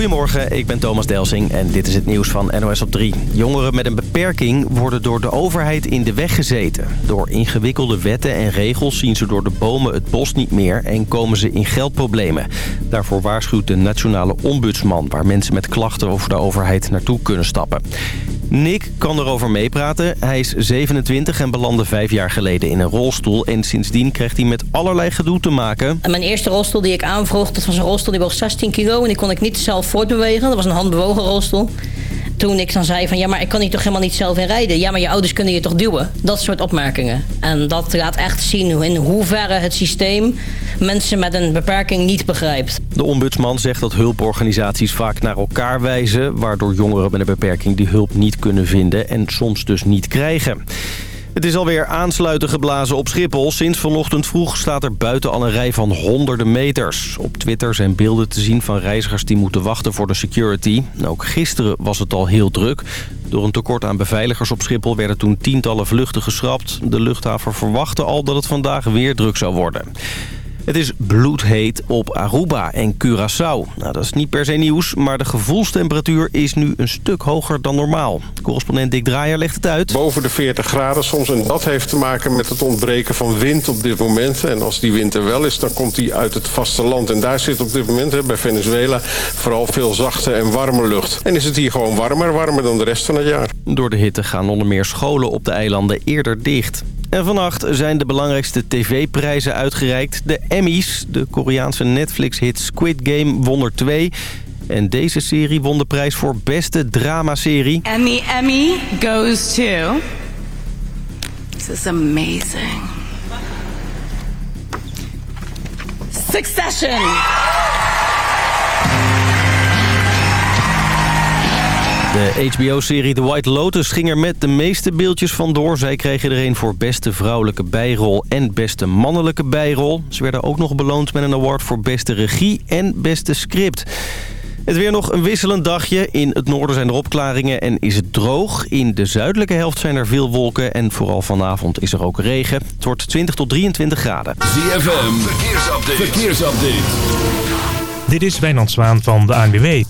Goedemorgen, ik ben Thomas Delsing en dit is het nieuws van NOS op 3. Jongeren met een beperking worden door de overheid in de weg gezeten. Door ingewikkelde wetten en regels zien ze door de bomen het bos niet meer... en komen ze in geldproblemen. Daarvoor waarschuwt de nationale ombudsman... waar mensen met klachten over de overheid naartoe kunnen stappen. Nick kan erover meepraten. Hij is 27 en belandde vijf jaar geleden in een rolstoel. En sindsdien krijgt hij met allerlei gedoe te maken. En mijn eerste rolstoel die ik aanvroeg, dat was een rolstoel die woog 16 kilo. En die kon ik niet zelf voortbewegen. Dat was een handbewogen rolstoel toen ik dan zei van ja, maar ik kan hier toch helemaal niet zelf in rijden. Ja, maar je ouders kunnen je toch duwen. Dat soort opmerkingen. En dat laat echt zien in hoeverre het systeem mensen met een beperking niet begrijpt. De ombudsman zegt dat hulporganisaties vaak naar elkaar wijzen... waardoor jongeren met een beperking die hulp niet kunnen vinden en soms dus niet krijgen. Het is alweer aansluiten geblazen op Schiphol. Sinds vanochtend vroeg staat er buiten al een rij van honderden meters. Op Twitter zijn beelden te zien van reizigers die moeten wachten voor de security. Ook gisteren was het al heel druk. Door een tekort aan beveiligers op Schiphol werden toen tientallen vluchten geschrapt. De luchthaven verwachtte al dat het vandaag weer druk zou worden. Het is bloedheet op Aruba en Curaçao. Nou, dat is niet per se nieuws, maar de gevoelstemperatuur is nu een stuk hoger dan normaal. Correspondent Dick Draaier legt het uit. Boven de 40 graden soms. En dat heeft te maken met het ontbreken van wind op dit moment. En als die wind er wel is, dan komt die uit het vasteland. En daar zit op dit moment bij Venezuela vooral veel zachte en warme lucht. En is het hier gewoon warmer, warmer dan de rest van het jaar. Door de hitte gaan onder meer scholen op de eilanden eerder dicht. En vannacht zijn de belangrijkste tv-prijzen uitgereikt. De Emmys, de Koreaanse Netflix-hit Squid Game won er twee. En deze serie won de prijs voor beste dramaserie. And the Emmy goes to... This is amazing. Succession! De HBO-serie The White Lotus ging er met de meeste beeldjes vandoor. Zij kregen er een voor beste vrouwelijke bijrol en beste mannelijke bijrol. Ze werden ook nog beloond met een award voor beste regie en beste script. Het weer nog een wisselend dagje. In het noorden zijn er opklaringen en is het droog. In de zuidelijke helft zijn er veel wolken en vooral vanavond is er ook regen. Het wordt 20 tot 23 graden. ZFM, verkeersupdate. verkeersupdate. Dit is Wijnand Zwaan van de ANWB.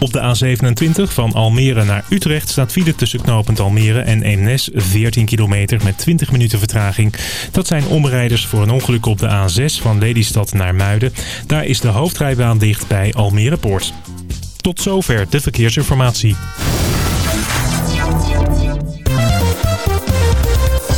Op de A27 van Almere naar Utrecht staat file tussen knooppunt Almere en Eemnes 14 kilometer met 20 minuten vertraging. Dat zijn omrijders voor een ongeluk op de A6 van Lelystad naar Muiden. Daar is de hoofdrijbaan dicht bij Almere Poort. Tot zover de verkeersinformatie.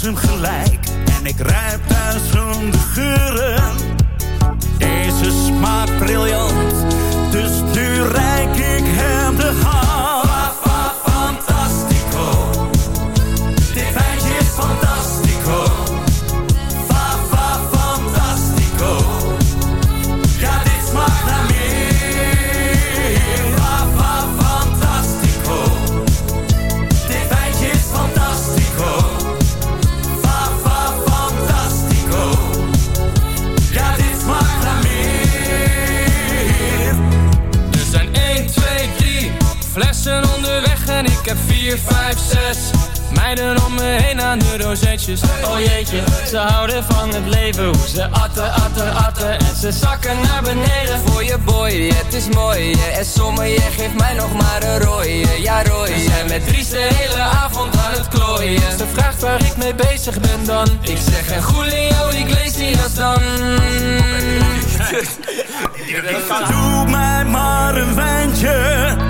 had hem gelijk en ik ruik duizenden geuren. Deze smaakt briljant, dus nu rijk heb vier, vijf, zes Meiden om me heen aan de rozetjes. Oh jeetje, ze houden van het leven Hoe ze atten, atten, atten. En ze zakken naar beneden. Voor je boy, het is mooi. En sommige geeft mij nog maar een rooie. Ja rooie. We zijn met Dries de hele avond aan het klooien. Ze vraagt waar ik mee bezig ben dan. Ik zeg en Julio Iglesias dan Ik dan. doe mij maar een wijntje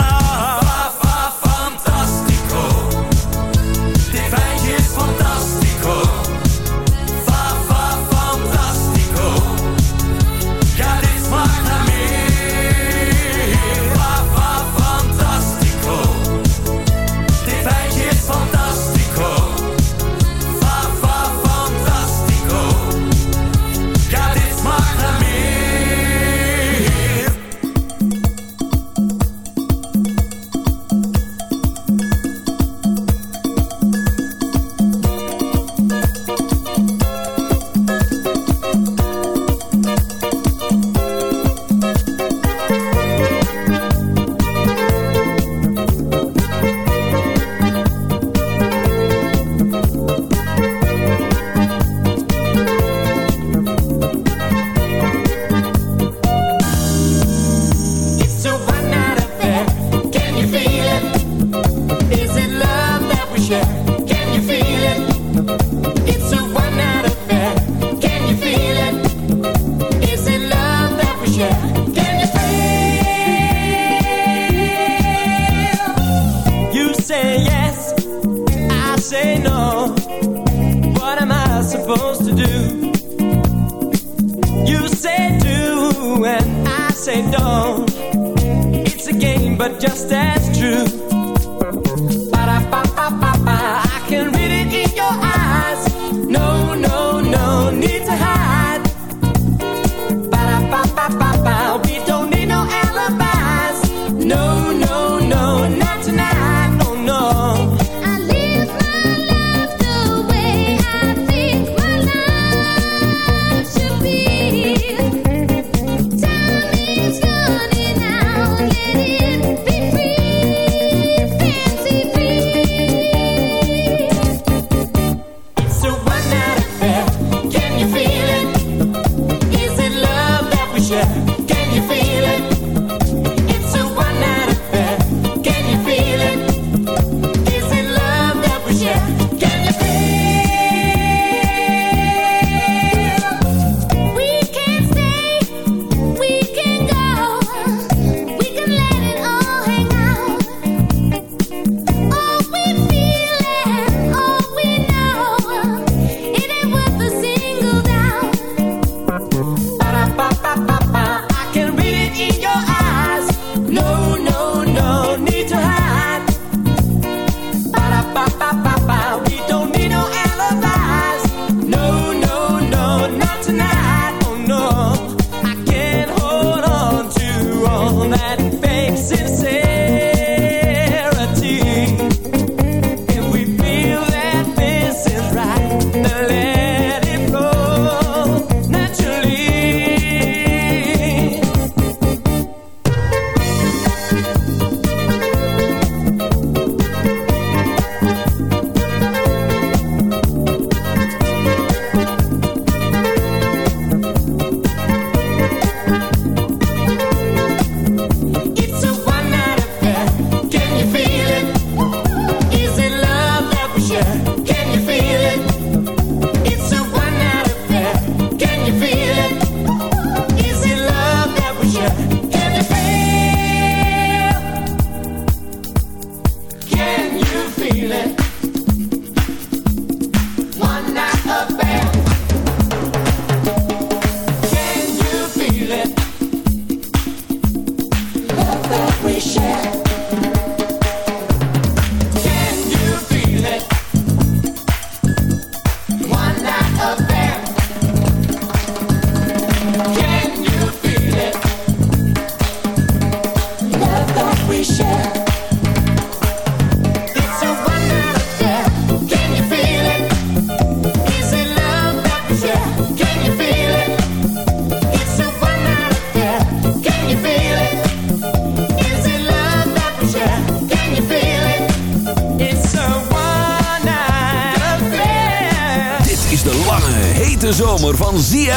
Love that we share.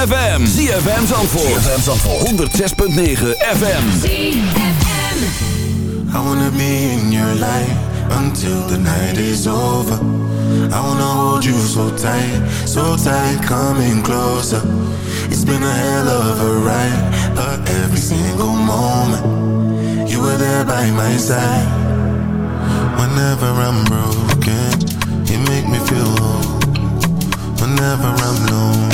ZFM. ZFM Zandvoort. ZFM Zandvoort. 106.9 FM. I wanna be in your life until the night is over. I wanna hold you so tight, so tight, coming closer. It's been a hell of a ride, but every single moment you were there by my side. Whenever I'm broken, you make me feel whole. Whenever I'm lonely,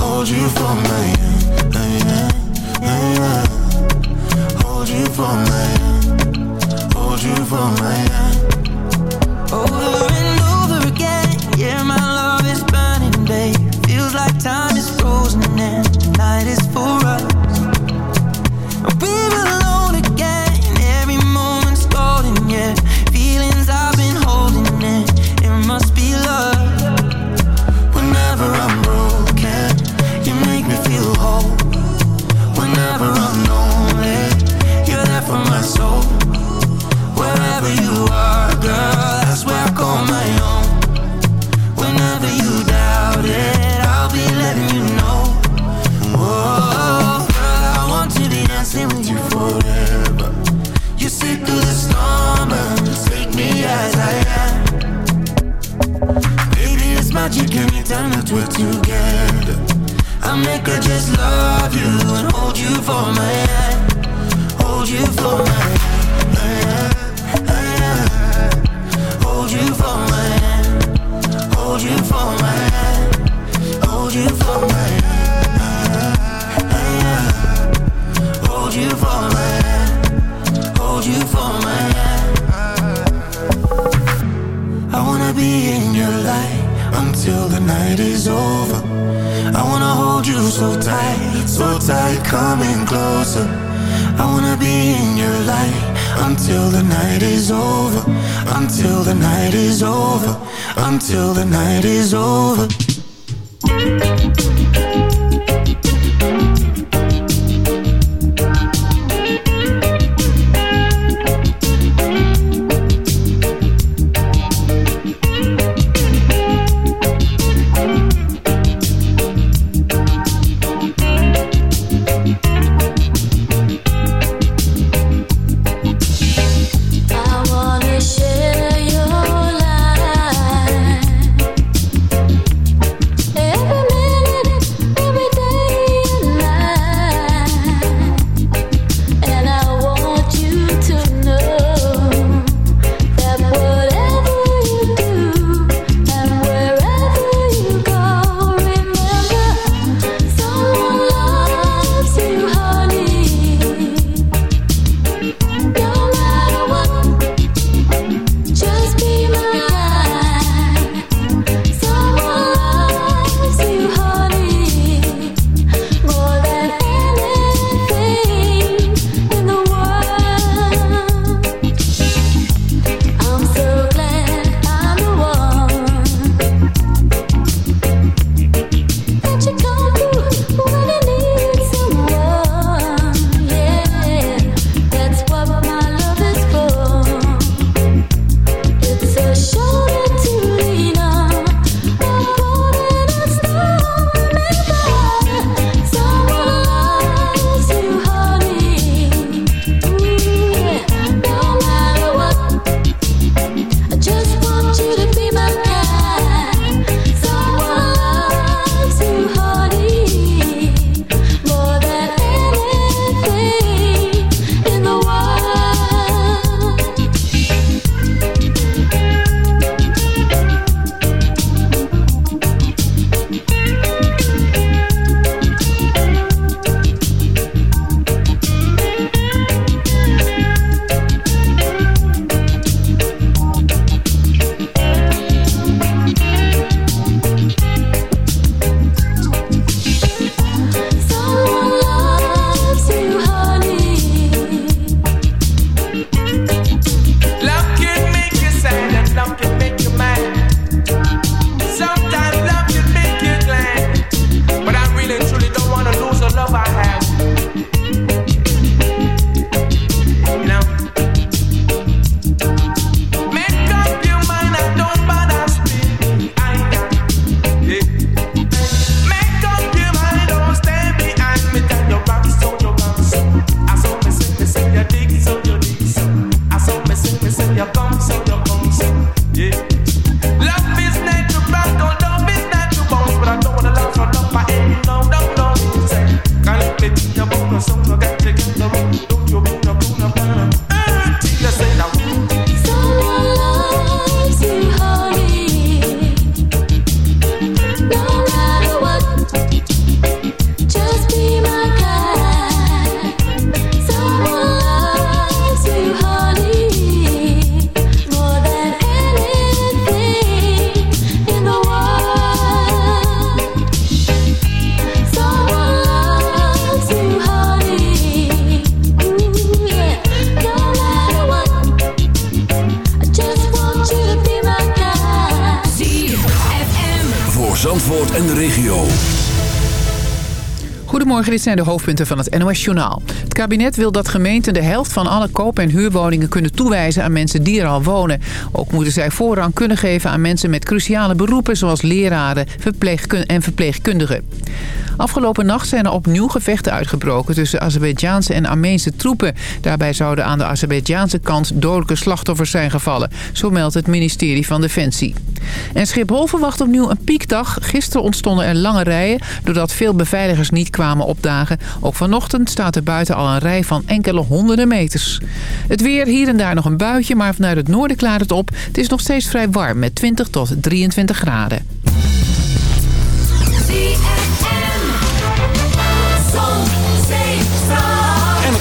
Hold you for my hand. hand, hand. Hold you for my hand. Hold you for my hand. Dit zijn de hoofdpunten van het NOS-journaal. Het kabinet wil dat gemeenten de helft van alle koop- en huurwoningen kunnen toewijzen aan mensen die er al wonen. Ook moeten zij voorrang kunnen geven aan mensen met cruciale beroepen... zoals leraren en verpleegkundigen. Afgelopen nacht zijn er opnieuw gevechten uitgebroken tussen Azerbeidzjaanse en Armeense troepen. Daarbij zouden aan de Azerbeidzjaanse kant dodelijke slachtoffers zijn gevallen. Zo meldt het ministerie van Defensie. En Schiphol verwacht opnieuw een piekdag. Gisteren ontstonden er lange rijen doordat veel beveiligers niet kwamen opdagen. Ook vanochtend staat er buiten al een rij van enkele honderden meters. Het weer, hier en daar nog een buitje, maar vanuit het noorden klaart het op. Het is nog steeds vrij warm met 20 tot 23 graden.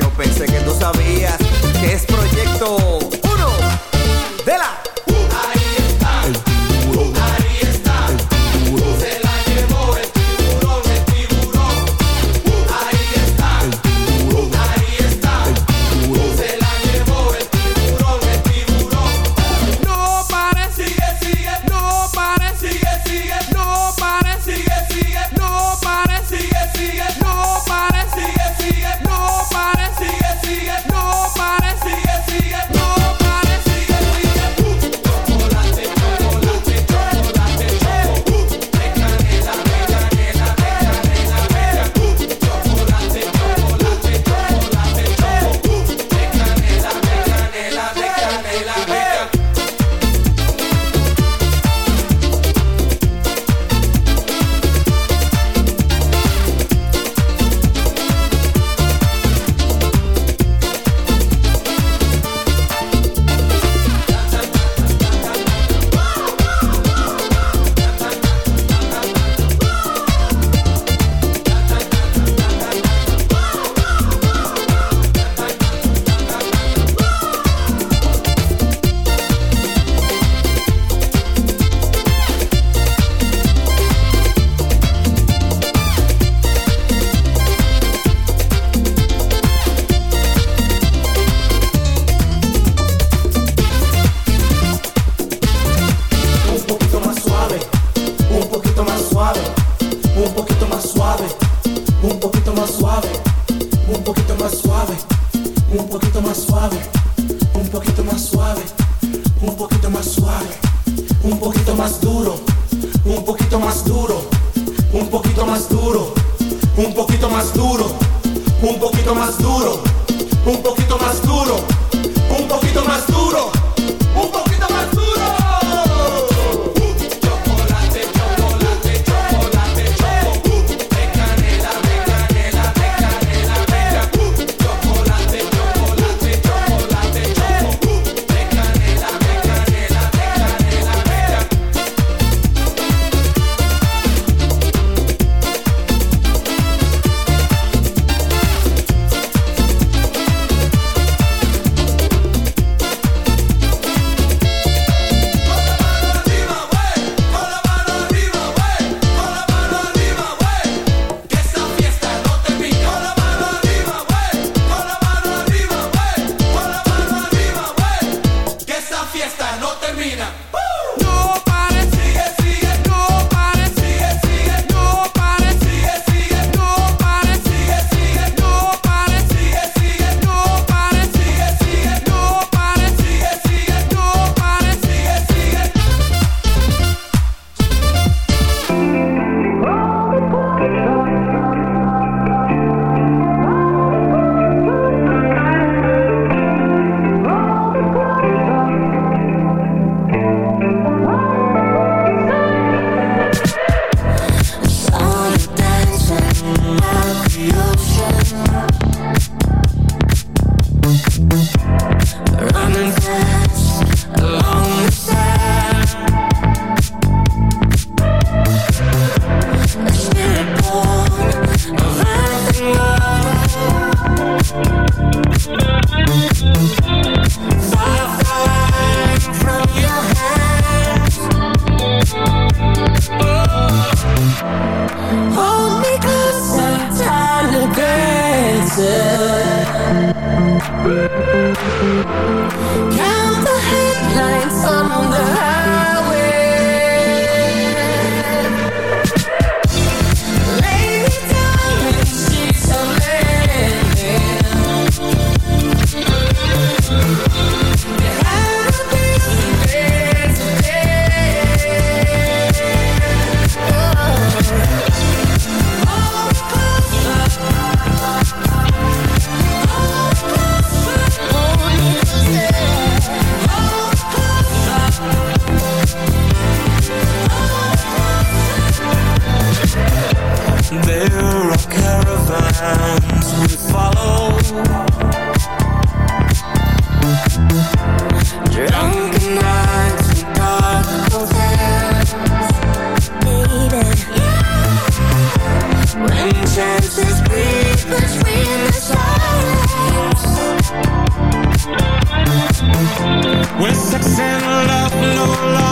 Yo pensé que tú sabías que es proyecto and love no longer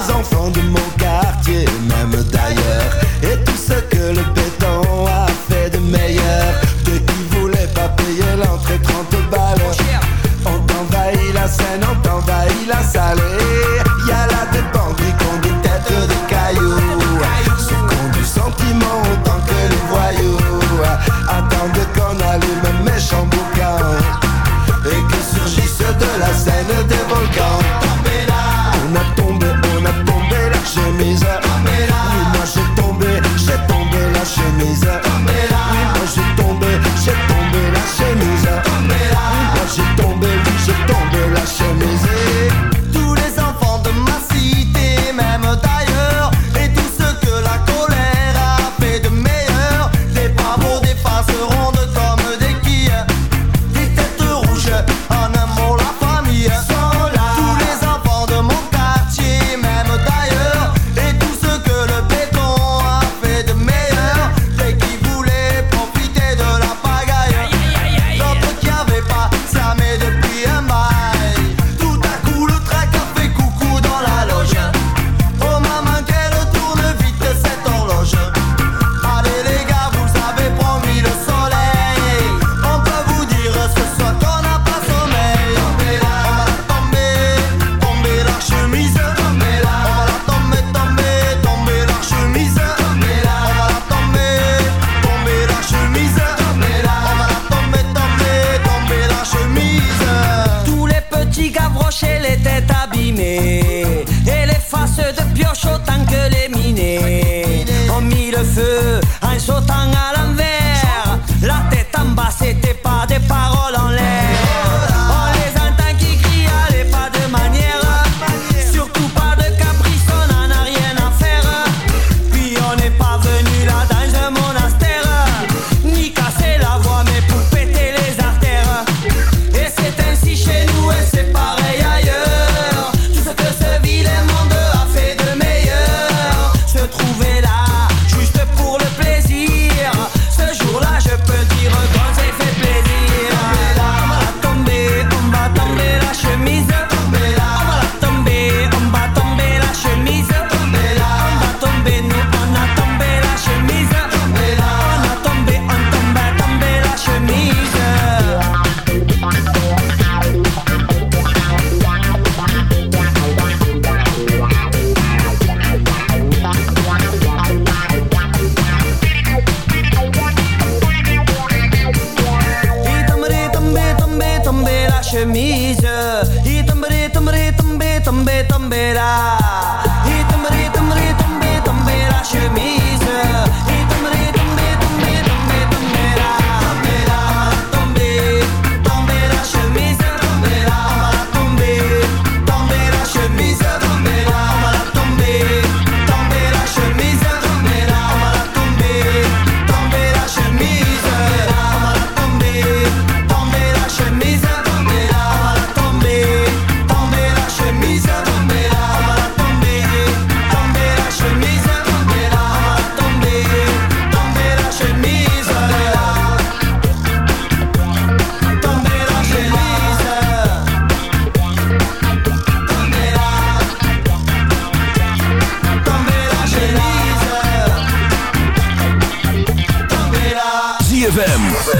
les enfants de mon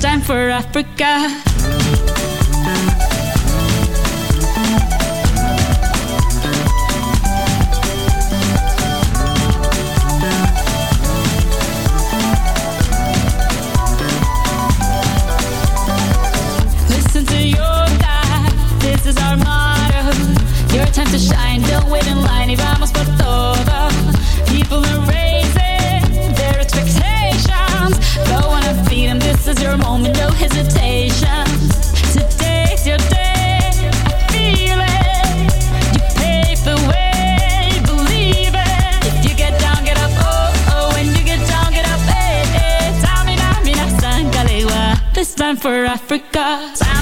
time for Africa. Listen to your time to shine, don't wait in line y vamos por todo. People are your moment, no hesitation. Your day, I feel it. You pave the way, believe it. If you get down, get up, oh, oh. When you get down, get up, eh, eh. This time for Africa.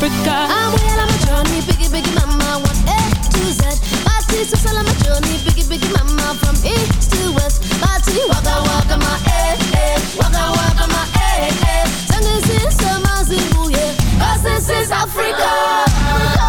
Africa. I'm well on my journey, biggie, biggie, mama, one A to Z. My sister's all on my journey, biggie, biggie, mama, from east to west. My tea, waka, waka, my eh, eh, waka, waka, my eh, eh. Tango sin sama zibuye, 'cause this is Africa. Samina,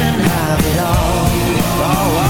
Can have it all. Oh,